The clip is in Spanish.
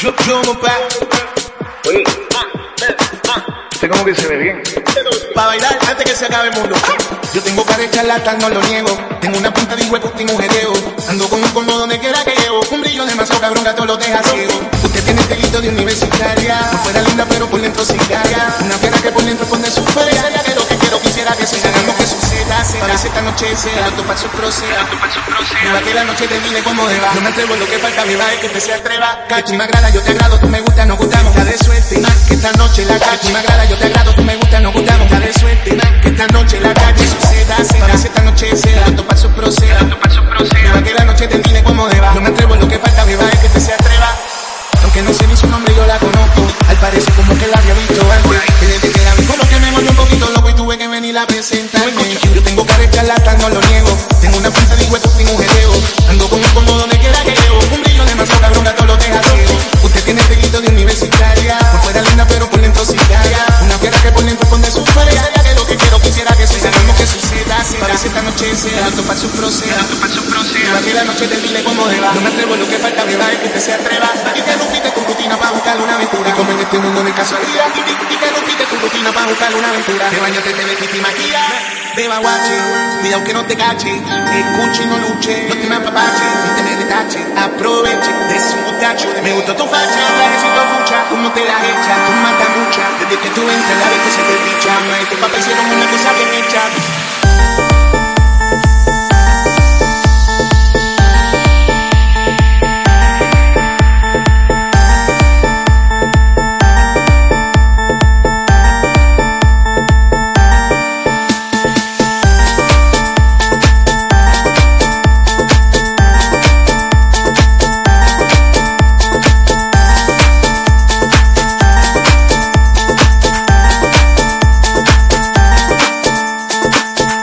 Yo, yo, yo, pa, Oye, usted como que se ve bien. pa bailar antes que se acabe el mundo. Yo tengo de charlatán, no lo niego. Tengo una punta de hueco, un jeteo. Ando con un colmo donde quiera que llevo. Un brillo demasiado cabrón, gato lo deja ciego. Usted tiene el pelito de universitaria. Fuera linda, pero por dentro cigarra. Una fiera que por dentro pone su. Sería que lo que quiero quisiera que suceda. Se parece esta noche sea. Alto para su proceda. Viva que la noche termine como deba. No me atrevo, lo que falta me va es que te se atreva. Cachi, me agrada, yo te agrado, tú me gusta, nos gustamos. Ya de suerte, más que esta noche la cachi. Me agrada, yo te agrado, tú me gusta, nos gustamos. Ya de suerte, más que esta noche la cachi. Suceda, se parece esta noche sea. Alto para su proceda. Viva que la noche termine como deba. No me atrevo, lo que falta me va es que te se atreva. Aunque no sé ni su nombre, yo la conozco. Al parecer como que la había visto antes. Presentarme. Yo tengo cara de charlatán, no lo niego. Tengo una punta de hueco, tengo un jeteo. Ando con un combo donde quiera que llevo. Un brillo demasiado cabrón, gato lo deja ciego. Usted tiene pelito de universitaria. Por fuera linda, pero por dentro cigarra. Una fiera que por dentro pone su fuerza. Sería que lo que quiero quisiera que suceda. Lo que suceda, parece esta noche sea. Alto para su proceda. Viva que la noche termine como deba. No me atrevo, lo que falta me va es que te se atreva. Y que rompiste tu rutina para buscar una aventura. Y como en este mundo de casualidad. Y, que rutina para buscar una aventura. Te bañaste, te vestiste y maquillas. Beba guache, cuidado que no te cache. Escuche y no luche. No te me apapache, no te me retache. Aproveche, es un muchacho. Me gustó tu facha, trajecito fucha. Como te la echa, tú mata mucha. Desde que tú entras, la vez que se te picha. No hay papá hicieron una cosa bien hecha.